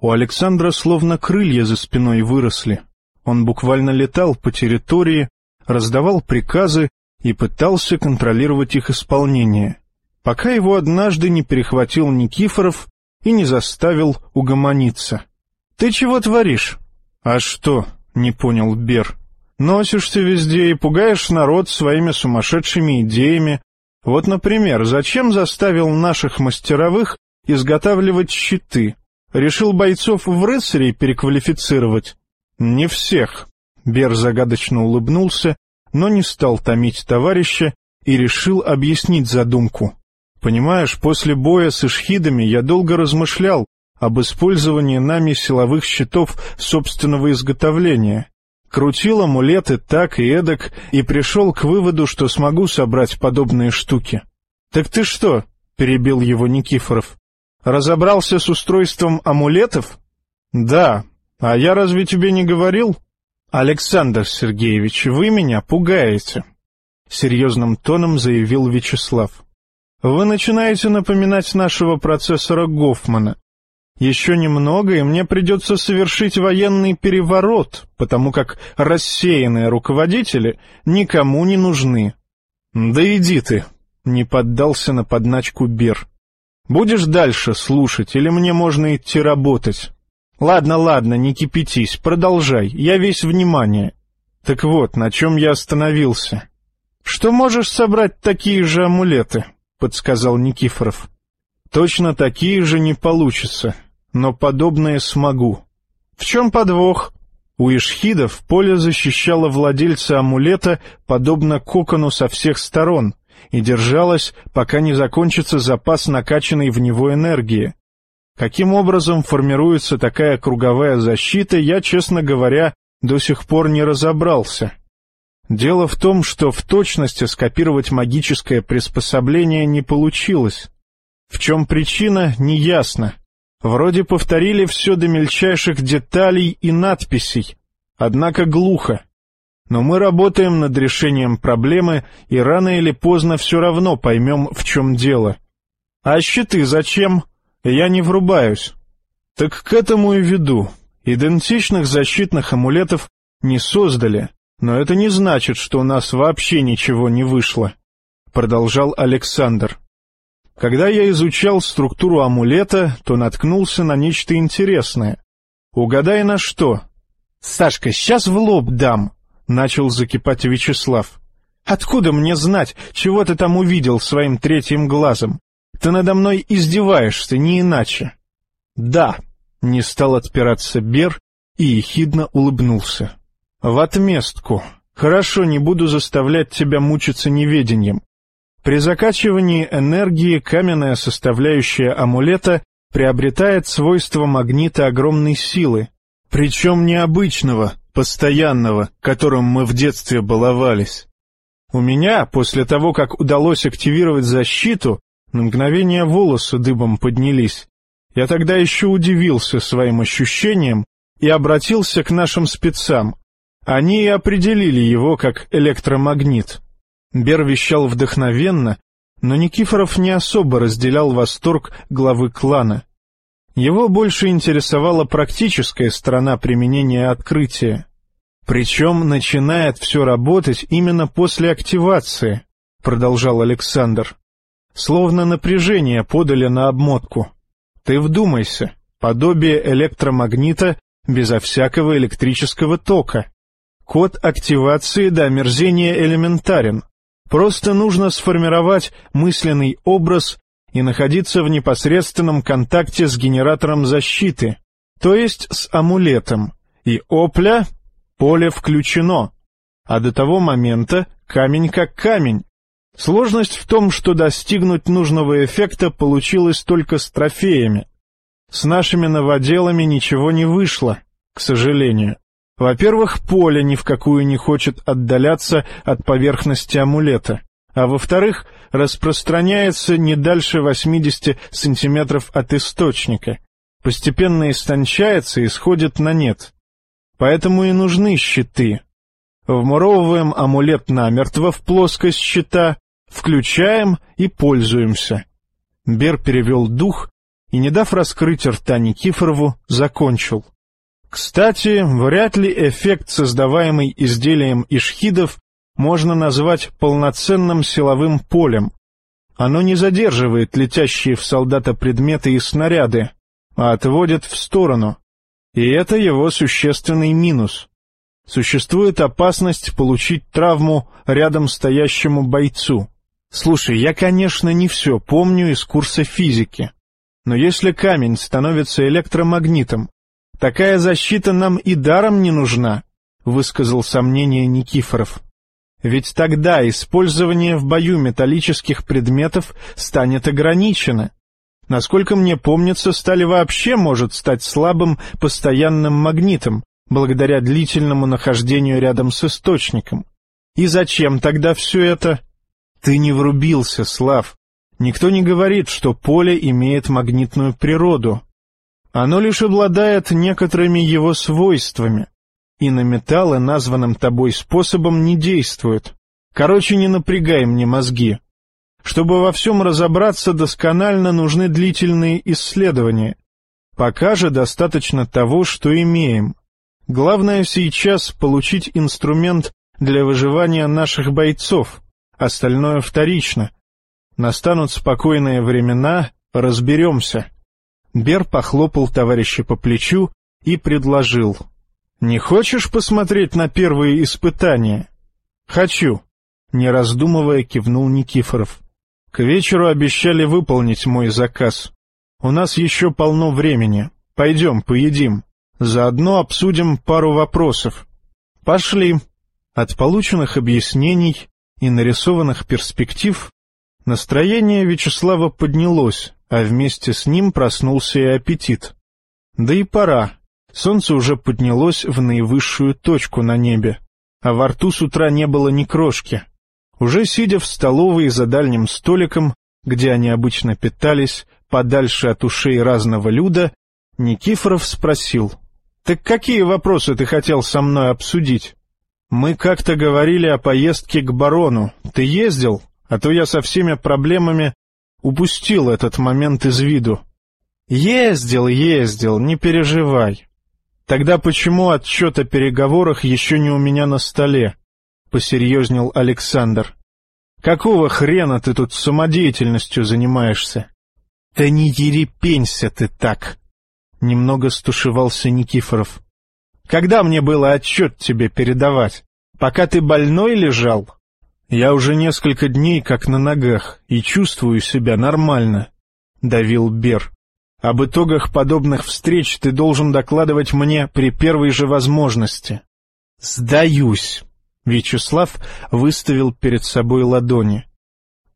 A: У Александра словно крылья за спиной выросли. Он буквально летал по территории, раздавал приказы и пытался контролировать их исполнение, пока его однажды не перехватил Никифоров и не заставил угомониться. — Ты чего творишь? — А что? — не понял Бер. — Носишься везде и пугаешь народ своими сумасшедшими идеями. Вот, например, зачем заставил наших мастеровых изготавливать щиты? Решил бойцов в рыцарей переквалифицировать? Не всех. Бер загадочно улыбнулся, но не стал томить товарища и решил объяснить задумку. Понимаешь, после боя с ишхидами я долго размышлял об использовании нами силовых щитов собственного изготовления. Крутил амулеты так и эдак и пришел к выводу, что смогу собрать подобные штуки. — Так ты что? — перебил его Никифоров. Разобрался с устройством амулетов? Да. А я разве тебе не говорил? Александр Сергеевич, вы меня пугаете. Серьезным тоном заявил Вячеслав. Вы начинаете напоминать нашего процессора Гофмана. Еще немного, и мне придется совершить военный переворот, потому как рассеянные руководители никому не нужны. Да иди ты, не поддался на подначку Бер. Будешь дальше слушать, или мне можно идти работать? Ладно, ладно, не кипятись, продолжай, я весь внимание. Так вот, на чем я остановился. Что можешь собрать такие же амулеты? Подсказал Никифоров. Точно такие же не получится, но подобное смогу. В чем подвох? У ишхидов поле защищало владельца амулета, подобно кокону со всех сторон — и держалась, пока не закончится запас накачанной в него энергии. Каким образом формируется такая круговая защита, я, честно говоря, до сих пор не разобрался. Дело в том, что в точности скопировать магическое приспособление не получилось. В чем причина, неясно. Вроде повторили все до мельчайших деталей и надписей, однако глухо. Но мы работаем над решением проблемы, и рано или поздно все равно поймем, в чем дело. А щиты зачем? Я не врубаюсь. Так к этому и веду. Идентичных защитных амулетов не создали, но это не значит, что у нас вообще ничего не вышло, — продолжал Александр. Когда я изучал структуру амулета, то наткнулся на нечто интересное. Угадай на что? Сашка, сейчас в лоб дам. — начал закипать Вячеслав. «Откуда мне знать, чего ты там увидел своим третьим глазом? Ты надо мной издеваешься, не иначе». «Да», — не стал отпираться Бер и ехидно улыбнулся. «В отместку. Хорошо, не буду заставлять тебя мучиться неведением. При закачивании энергии каменная составляющая амулета приобретает свойства магнита огромной силы, причем необычного, постоянного, которым мы в детстве баловались. У меня, после того, как удалось активировать защиту, на мгновение волосы дыбом поднялись. Я тогда еще удивился своим ощущениям и обратился к нашим спецам. Они и определили его как электромагнит. Бер вещал вдохновенно, Но Никифоров не особо разделял восторг главы клана. Его больше интересовала практическая сторона применения открытия. Причем начинает все работать именно после активации, продолжал Александр. Словно напряжение подали на обмотку. Ты вдумайся, подобие электромагнита безо всякого электрического тока. Код активации до омерзения элементарен. Просто нужно сформировать мысленный образ и находиться в непосредственном контакте с генератором защиты, то есть с амулетом, и опля, поле включено, а до того момента камень как камень. Сложность в том, что достигнуть нужного эффекта получилось только с трофеями. С нашими новоделами ничего не вышло, к сожалению. Во-первых, поле ни в какую не хочет отдаляться от поверхности амулета а во-вторых, распространяется не дальше 80 сантиметров от источника, постепенно истончается и сходит на нет. Поэтому и нужны щиты. Вмуровываем амулет намертво в плоскость щита, включаем и пользуемся. Бер перевел дух и, не дав раскрыть рта Никифорову, закончил. Кстати, вряд ли эффект, создаваемый изделием ишхидов, можно назвать полноценным силовым полем. Оно не задерживает летящие в солдата предметы и снаряды, а отводит в сторону. И это его существенный минус. Существует опасность получить травму рядом стоящему бойцу. Слушай, я, конечно, не все помню из курса физики. Но если камень становится электромагнитом, такая защита нам и даром не нужна, — высказал сомнение Никифоров. Ведь тогда использование в бою металлических предметов станет ограничено. Насколько мне помнится, сталь вообще может стать слабым постоянным магнитом, благодаря длительному нахождению рядом с источником. И зачем тогда все это? Ты не врубился, Слав. Никто не говорит, что поле имеет магнитную природу. Оно лишь обладает некоторыми его свойствами и на металлы, названным тобой способом, не действуют. Короче, не напрягай мне мозги. Чтобы во всем разобраться досконально, нужны длительные исследования. Пока же достаточно того, что имеем. Главное сейчас — получить инструмент для выживания наших бойцов, остальное вторично. Настанут спокойные времена, разберемся. Бер похлопал товарища по плечу и предложил — «Не хочешь посмотреть на первые испытания?» «Хочу», — не раздумывая кивнул Никифоров. «К вечеру обещали выполнить мой заказ. У нас еще полно времени. Пойдем, поедим. Заодно обсудим пару вопросов». «Пошли». От полученных объяснений и нарисованных перспектив настроение Вячеслава поднялось, а вместе с ним проснулся и аппетит. Да и пора. Солнце уже поднялось в наивысшую точку на небе, а во рту с утра не было ни крошки. Уже сидя в столовой за дальним столиком, где они обычно питались, подальше от ушей разного люда, Никифоров спросил, «Так какие вопросы ты хотел со мной обсудить?» «Мы как-то говорили о поездке к барону. Ты ездил? А то я со всеми проблемами упустил этот момент из виду». «Ездил, ездил, не переживай. Тогда почему отчет о переговорах еще не у меня на столе? — посерьезнел Александр. — Какого хрена ты тут самодеятельностью занимаешься? — Да не ерепенься ты так! — немного стушевался Никифоров. — Когда мне было отчет тебе передавать? Пока ты больной лежал? Я уже несколько дней как на ногах и чувствую себя нормально, — давил Бер. Об итогах подобных встреч ты должен докладывать мне при первой же возможности. Сдаюсь. Вячеслав выставил перед собой ладони.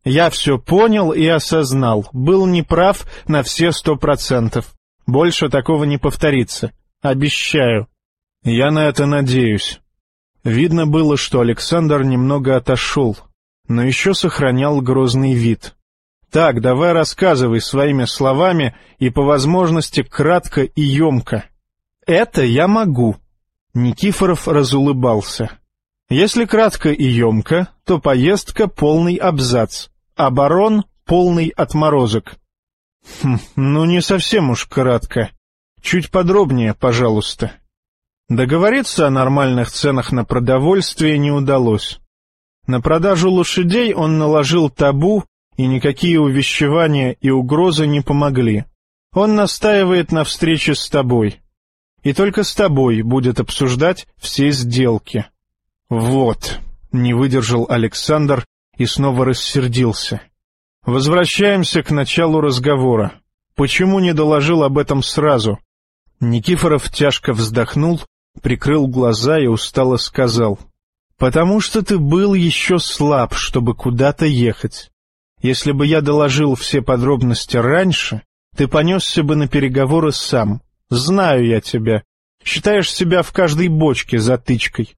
A: Я все понял и осознал, был неправ на все сто процентов. Больше такого не повторится. Обещаю. Я на это надеюсь. Видно было, что Александр немного отошел, но еще сохранял грозный вид. Так, давай рассказывай своими словами и по возможности кратко и емко. Это я могу. Никифоров разулыбался. Если кратко и емко, то поездка полный абзац. оборон — полный отморозок. Хм, ну не совсем уж кратко. Чуть подробнее, пожалуйста. Договориться о нормальных ценах на продовольствие не удалось. На продажу лошадей он наложил табу, и никакие увещевания и угрозы не помогли. Он настаивает на встрече с тобой. И только с тобой будет обсуждать все сделки. Вот, не выдержал Александр и снова рассердился. Возвращаемся к началу разговора. Почему не доложил об этом сразу? Никифоров тяжко вздохнул, прикрыл глаза и устало сказал. «Потому что ты был еще слаб, чтобы куда-то ехать. Если бы я доложил все подробности раньше, ты понесся бы на переговоры сам. Знаю я тебя. Считаешь себя в каждой бочке затычкой.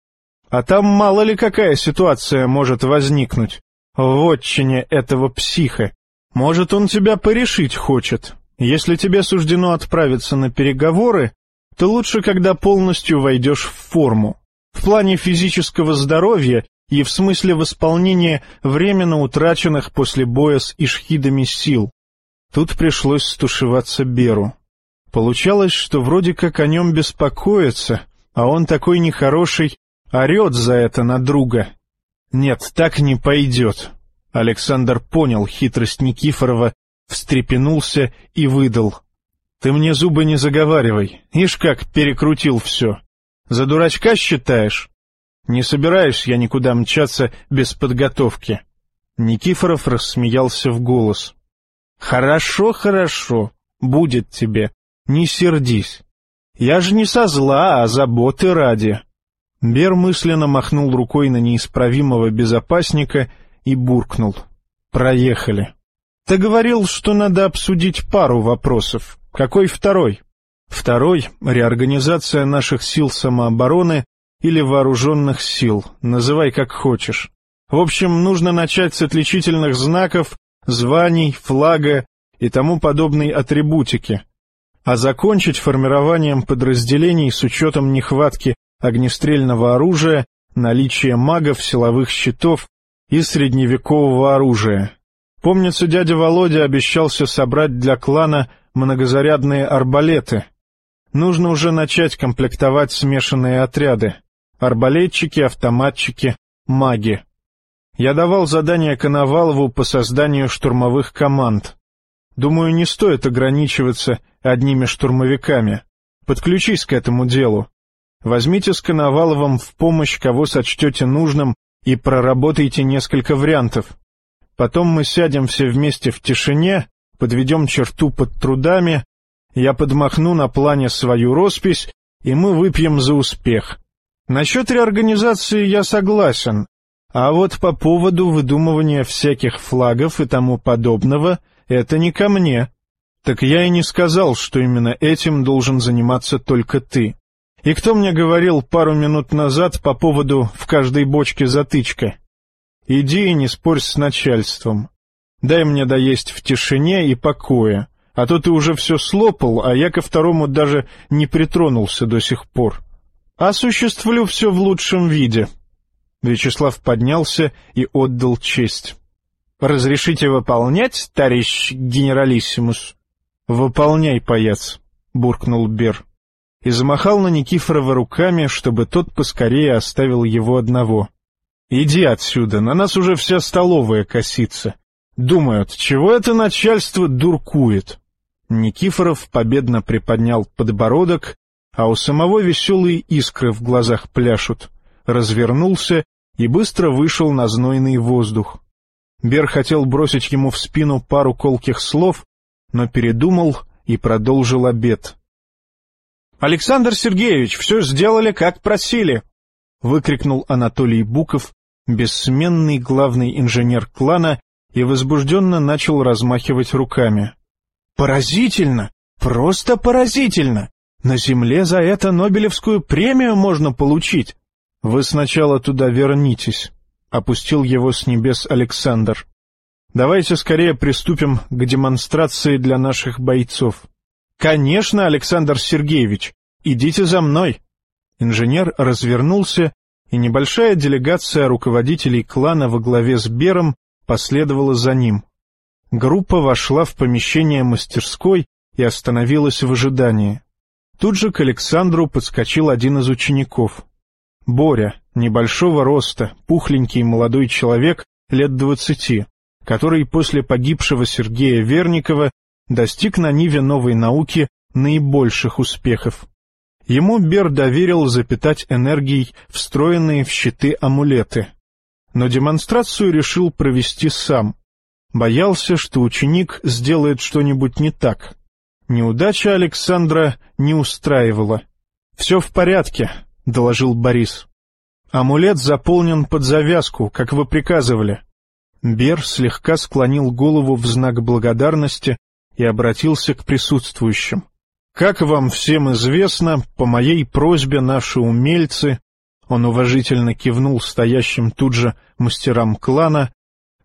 A: А там мало ли какая ситуация может возникнуть. В отчине этого психа. Может, он тебя порешить хочет. Если тебе суждено отправиться на переговоры, то лучше, когда полностью войдешь в форму. В плане физического здоровья и в смысле восполнения временно утраченных после боя с ишхидами сил. Тут пришлось стушеваться Беру. Получалось, что вроде как о нем беспокоятся, а он такой нехороший, орет за это на друга. Нет, так не пойдет. Александр понял хитрость Никифорова, встрепенулся и выдал. Ты мне зубы не заговаривай, ишь как перекрутил все. За дурачка считаешь? Не собираюсь я никуда мчаться без подготовки. Никифоров рассмеялся в голос. Хорошо, хорошо, будет тебе, не сердись. Я же не со зла, а заботы ради. Бер мысленно махнул рукой на неисправимого безопасника и буркнул. «Проехали». «Ты говорил, что надо обсудить пару вопросов. Какой второй?» «Второй — реорганизация наших сил самообороны или вооруженных сил, называй как хочешь. В общем, нужно начать с отличительных знаков, званий, флага и тому подобной атрибутики, а закончить формированием подразделений с учетом нехватки огнестрельного оружия, наличия магов, силовых щитов и средневекового оружия. Помнится, дядя Володя обещался собрать для клана многозарядные арбалеты. Нужно уже начать комплектовать смешанные отряды. Арбалетчики, автоматчики, маги. Я давал задание Коновалову по созданию штурмовых команд. Думаю, не стоит ограничиваться одними штурмовиками. Подключись к этому делу. Возьмите с Коноваловым в помощь, кого сочтете нужным, и проработайте несколько вариантов. Потом мы сядем все вместе в тишине, подведем черту под трудами, я подмахну на плане свою роспись, и мы выпьем за успех. Насчет реорганизации я согласен, а вот по поводу выдумывания всяких флагов и тому подобного — это не ко мне. Так я и не сказал, что именно этим должен заниматься только ты. И кто мне говорил пару минут назад по поводу «в каждой бочке затычка»? Иди и не спорь с начальством. Дай мне доесть в тишине и покое, а то ты уже все слопал, а я ко второму даже не притронулся до сих пор. Осуществлю все в лучшем виде. Вячеслав поднялся и отдал честь. — Разрешите выполнять, товарищ генералиссимус? — Выполняй, паяц, — буркнул Бер и замахал на Никифорова руками, чтобы тот поскорее оставил его одного. «Иди отсюда, на нас уже вся столовая косится. Думают, чего это начальство дуркует?» Никифоров победно приподнял подбородок, а у самого веселые искры в глазах пляшут, развернулся и быстро вышел на знойный воздух. Бер хотел бросить ему в спину пару колких слов, но передумал и продолжил обед — «Александр Сергеевич, все сделали, как просили!» — выкрикнул Анатолий Буков, бессменный главный инженер клана, и возбужденно начал размахивать руками. «Поразительно! Просто поразительно! На Земле за это Нобелевскую премию можно получить!» «Вы сначала туда вернитесь», — опустил его с небес Александр. «Давайте скорее приступим к демонстрации для наших бойцов». «Конечно, Александр Сергеевич, идите за мной!» Инженер развернулся, и небольшая делегация руководителей клана во главе с Бером последовала за ним. Группа вошла в помещение мастерской и остановилась в ожидании. Тут же к Александру подскочил один из учеников. Боря, небольшого роста, пухленький молодой человек лет двадцати, который после погибшего Сергея Верникова достиг на Ниве новой науки наибольших успехов. Ему Бер доверил запитать энергией встроенные в щиты амулеты. Но демонстрацию решил провести сам. Боялся, что ученик сделает что-нибудь не так. Неудача Александра не устраивала. «Все в порядке», — доложил Борис. «Амулет заполнен под завязку, как вы приказывали». Бер слегка склонил голову в знак благодарности и обратился к присутствующим. Как вам всем известно, по моей просьбе наши умельцы, он уважительно кивнул стоящим тут же мастерам клана,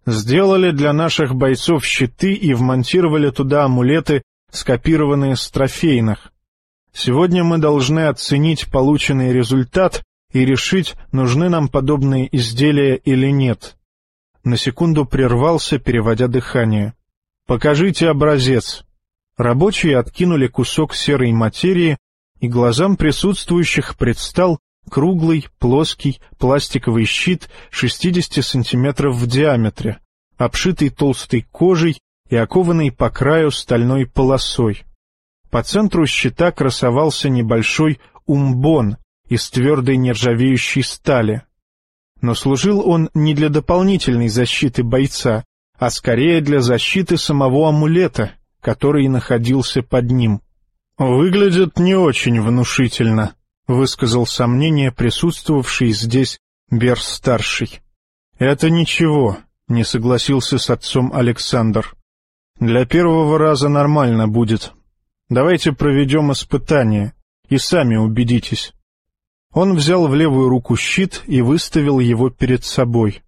A: сделали для наших бойцов щиты и вмонтировали туда амулеты, скопированные с трофейных. Сегодня мы должны оценить полученный результат и решить, нужны нам подобные изделия или нет. На секунду прервался, переводя дыхание. «Покажите образец». Рабочие откинули кусок серой материи, и глазам присутствующих предстал круглый, плоский, пластиковый щит 60 сантиметров в диаметре, обшитый толстой кожей и окованный по краю стальной полосой. По центру щита красовался небольшой умбон из твердой нержавеющей стали. Но служил он не для дополнительной защиты бойца, а скорее для защиты самого амулета, который находился под ним. «Выглядит не очень внушительно», — высказал сомнение присутствовавший здесь Берс-старший. «Это ничего», — не согласился с отцом Александр. «Для первого раза нормально будет. Давайте проведем испытание, и сами убедитесь». Он взял в левую руку щит и выставил его перед собой.